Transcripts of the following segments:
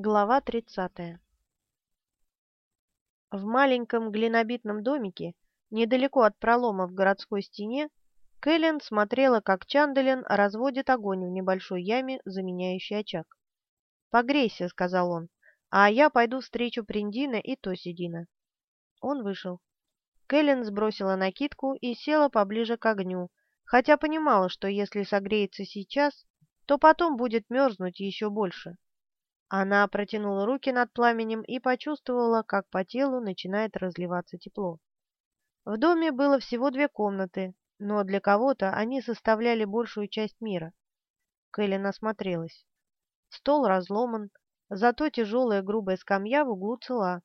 Глава 30. В маленьком глинобитном домике, недалеко от пролома в городской стене, Кэлен смотрела, как Чанделин разводит огонь в небольшой яме, заменяющей очаг. «Погрейся», — сказал он, — «а я пойду встречу Приндина и Тосидина». Он вышел. Кэлен сбросила накидку и села поближе к огню, хотя понимала, что если согреется сейчас, то потом будет мерзнуть еще больше. Она протянула руки над пламенем и почувствовала, как по телу начинает разливаться тепло. В доме было всего две комнаты, но для кого-то они составляли большую часть мира. Кэлен осмотрелась. Стол разломан, зато тяжелая грубая скамья в углу цела.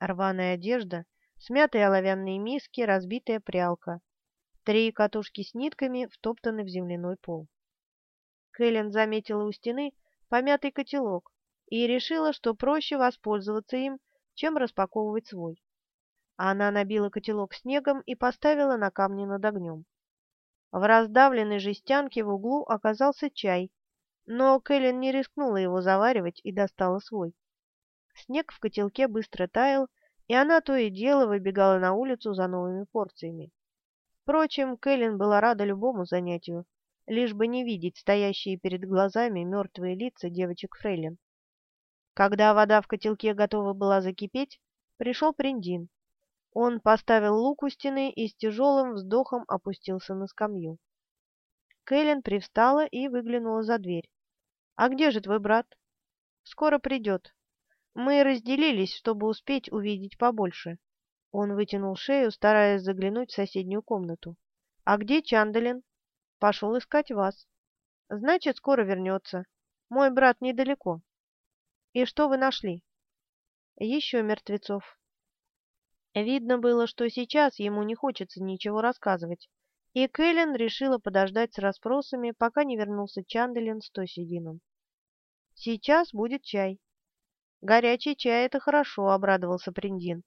Рваная одежда, смятые оловянные миски, разбитая прялка. Три катушки с нитками втоптаны в земляной пол. Кэлен заметила у стены помятый котелок, и решила, что проще воспользоваться им, чем распаковывать свой. Она набила котелок снегом и поставила на камни над огнем. В раздавленной жестянке в углу оказался чай, но Кэлен не рискнула его заваривать и достала свой. Снег в котелке быстро таял, и она то и дело выбегала на улицу за новыми порциями. Впрочем, Кэлен была рада любому занятию, лишь бы не видеть стоящие перед глазами мертвые лица девочек-фрейлин. Когда вода в котелке готова была закипеть, пришел Приндин. Он поставил лук у стены и с тяжелым вздохом опустился на скамью. Кэлен привстала и выглянула за дверь. «А где же твой брат?» «Скоро придет. Мы разделились, чтобы успеть увидеть побольше». Он вытянул шею, стараясь заглянуть в соседнюю комнату. «А где Чандалин?» «Пошел искать вас». «Значит, скоро вернется. Мой брат недалеко». «И что вы нашли?» «Еще мертвецов». Видно было, что сейчас ему не хочется ничего рассказывать, и Кэлен решила подождать с расспросами, пока не вернулся Чанделин с Тосидином. «Сейчас будет чай». «Горячий чай — это хорошо», — обрадовался Приндин.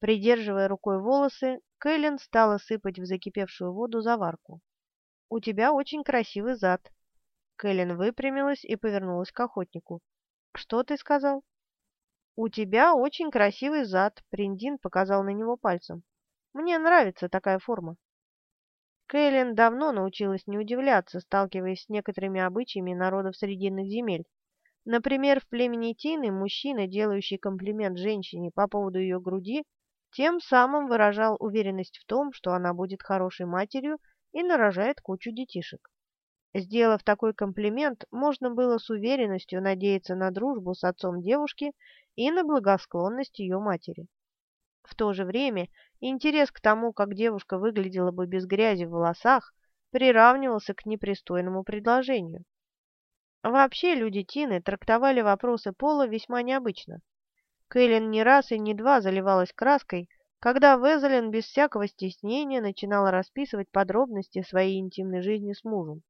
Придерживая рукой волосы, Кэлен стала сыпать в закипевшую воду заварку. «У тебя очень красивый зад». Кэлен выпрямилась и повернулась к охотнику. «Что ты сказал?» «У тебя очень красивый зад», — Приндин показал на него пальцем. «Мне нравится такая форма». Кэлен давно научилась не удивляться, сталкиваясь с некоторыми обычаями народов Срединных земель. Например, в племени Тины мужчина, делающий комплимент женщине по поводу ее груди, тем самым выражал уверенность в том, что она будет хорошей матерью и нарожает кучу детишек. Сделав такой комплимент, можно было с уверенностью надеяться на дружбу с отцом девушки и на благосклонность ее матери. В то же время интерес к тому, как девушка выглядела бы без грязи в волосах, приравнивался к непристойному предложению. Вообще люди Тины трактовали вопросы пола весьма необычно. Кэлен не раз и не два заливалась краской, когда Везелин без всякого стеснения начинала расписывать подробности своей интимной жизни с мужем.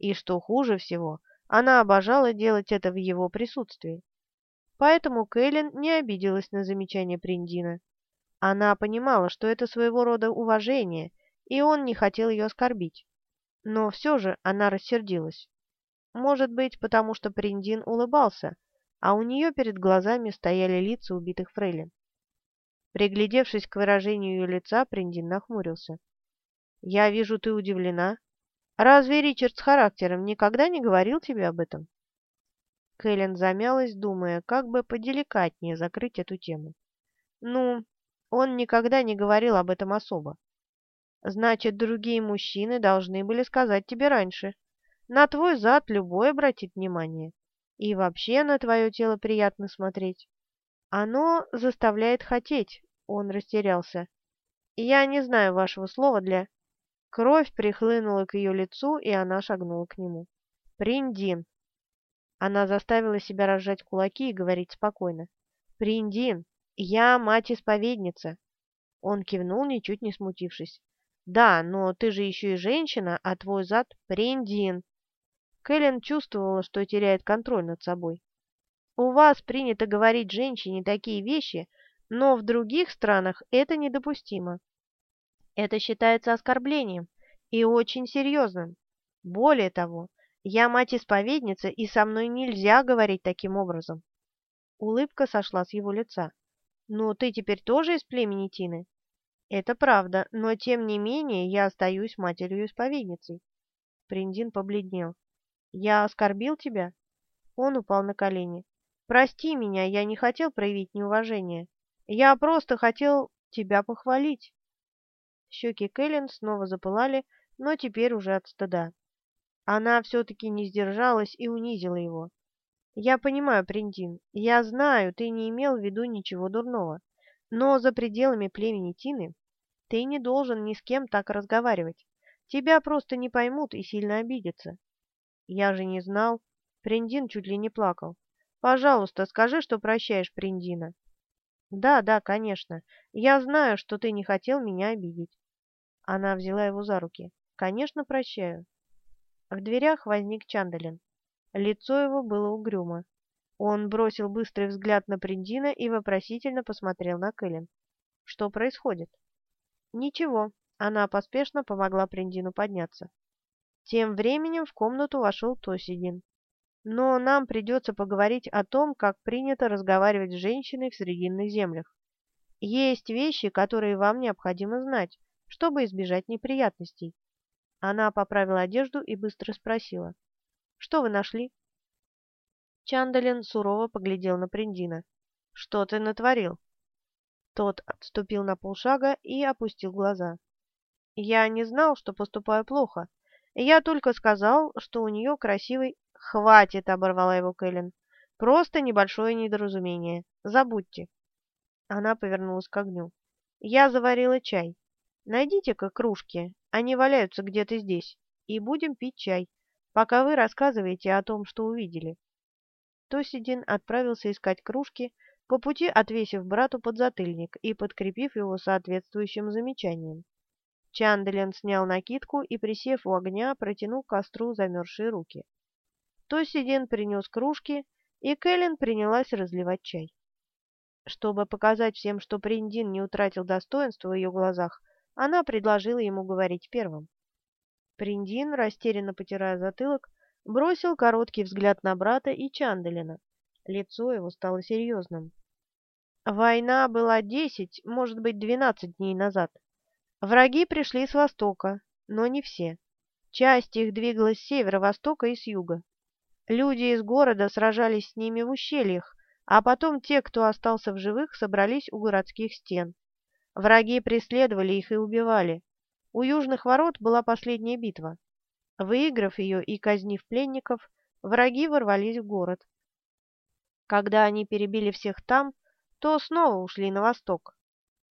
И что хуже всего, она обожала делать это в его присутствии. Поэтому Кэлен не обиделась на замечание Приндина. Она понимала, что это своего рода уважение, и он не хотел ее оскорбить. Но все же она рассердилась. Может быть, потому что Приндин улыбался, а у нее перед глазами стояли лица убитых фрейлин. Приглядевшись к выражению ее лица, Приндин нахмурился. «Я вижу, ты удивлена. Разве Ричард с характером никогда не говорил тебе об этом?» Кэлен замялась, думая, как бы поделикатнее закрыть эту тему. «Ну, он никогда не говорил об этом особо. Значит, другие мужчины должны были сказать тебе раньше. На твой зад любой обратит внимание. И вообще на твое тело приятно смотреть. Оно заставляет хотеть», — он растерялся. «Я не знаю вашего слова для...» Кровь прихлынула к ее лицу, и она шагнула к нему. «Приндин!» Она заставила себя разжать кулаки и говорить спокойно. «Приндин, я мать-исповедница!» Он кивнул, ничуть не смутившись. «Да, но ты же еще и женщина, а твой зад — Приндин!» Кэлен чувствовала, что теряет контроль над собой. «У вас принято говорить женщине такие вещи, но в других странах это недопустимо. Это считается оскорблением и очень серьезным. Более того, я мать-исповедница, и со мной нельзя говорить таким образом. Улыбка сошла с его лица. «Ну, ты теперь тоже из племени Тины?» «Это правда, но тем не менее я остаюсь матерью-исповедницей». Приндин побледнел. «Я оскорбил тебя?» Он упал на колени. «Прости меня, я не хотел проявить неуважение. Я просто хотел тебя похвалить». Щеки Кэлен снова запылали, но теперь уже от стыда. Она все-таки не сдержалась и унизила его. «Я понимаю, Приндин, я знаю, ты не имел в виду ничего дурного, но за пределами племени Тины ты не должен ни с кем так разговаривать. Тебя просто не поймут и сильно обидятся». «Я же не знал». Приндин чуть ли не плакал. «Пожалуйста, скажи, что прощаешь Приндина». «Да, да, конечно. Я знаю, что ты не хотел меня обидеть». Она взяла его за руки. «Конечно, прощаю». В дверях возник Чандалин. Лицо его было угрюмо. Он бросил быстрый взгляд на Приндина и вопросительно посмотрел на Кэлен. «Что происходит?» «Ничего». Она поспешно помогла Приндину подняться. Тем временем в комнату вошел Тосидин. «Но нам придется поговорить о том, как принято разговаривать с женщиной в Срединных землях. Есть вещи, которые вам необходимо знать, чтобы избежать неприятностей». Она поправила одежду и быстро спросила. Что вы нашли?» Чандалин сурово поглядел на Приндина. «Что ты натворил?» Тот отступил на полшага и опустил глаза. «Я не знал, что поступаю плохо. Я только сказал, что у нее красивый...» «Хватит!» — оборвала его Кэлен. «Просто небольшое недоразумение. Забудьте». Она повернулась к огню. «Я заварила чай. Найдите-ка кружки, они валяются где-то здесь, и будем пить чай пока вы рассказываете о том, что увидели». Тосидин отправился искать кружки, по пути отвесив брату подзатыльник и подкрепив его соответствующим замечанием. Чанделен снял накидку и, присев у огня, протянул к костру замерзшие руки. Тосидин принес кружки, и Кэлен принялась разливать чай. Чтобы показать всем, что Приндин не утратил достоинства в ее глазах, она предложила ему говорить первым. Приндин, растерянно потирая затылок, бросил короткий взгляд на брата и Чанделина. Лицо его стало серьезным. Война была десять, может быть, двенадцать дней назад. Враги пришли с востока, но не все. Часть их двигалась с северо-востока и с юга. Люди из города сражались с ними в ущельях, а потом те, кто остался в живых, собрались у городских стен. Враги преследовали их и убивали. У южных ворот была последняя битва. Выиграв ее и казнив пленников, враги ворвались в город. Когда они перебили всех там, то снова ушли на восток.